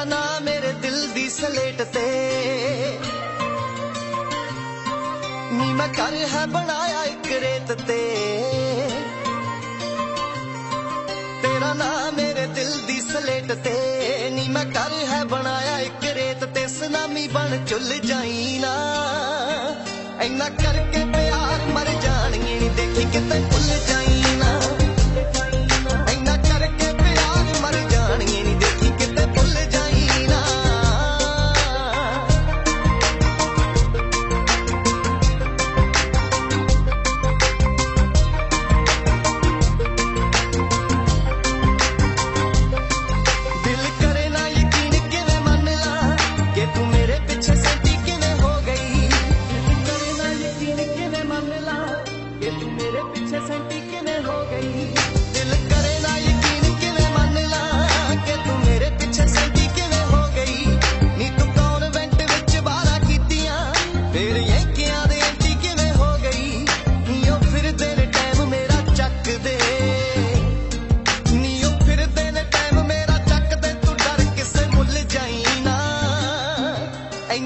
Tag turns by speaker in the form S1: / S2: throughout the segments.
S1: तेरा ना मेरे दिल दी सलेट ते नी मैं कर है बनाया एक रेत ते। तेरा ना मेरे दिल दी सलेट ते नी मैं कर है बनाया एक रेत ते। सुनामी बन चुल जाई ना। इना करके प्यार मर जानी देखी कितने भुल जाई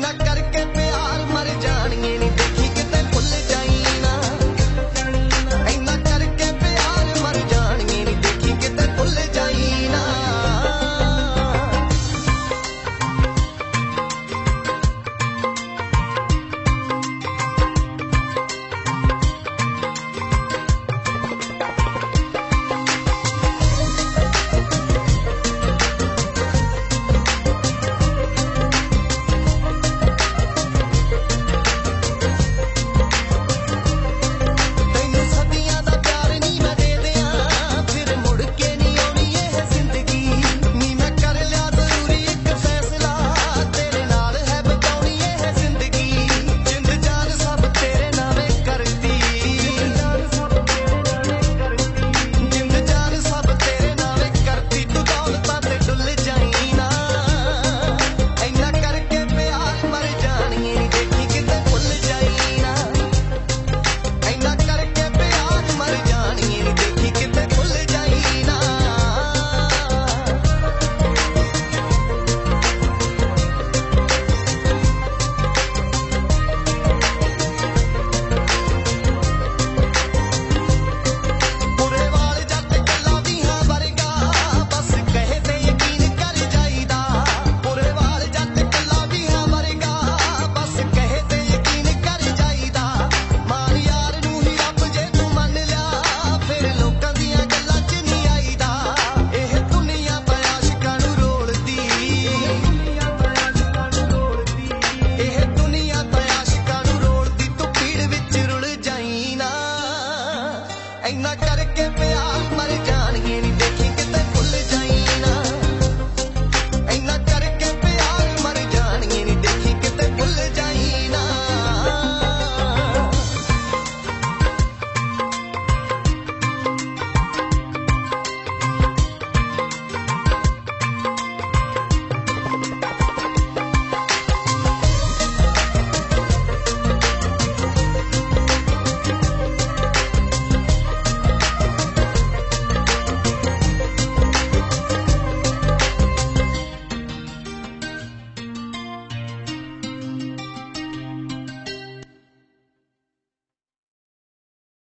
S1: like not ऐना करके प्यार मर जा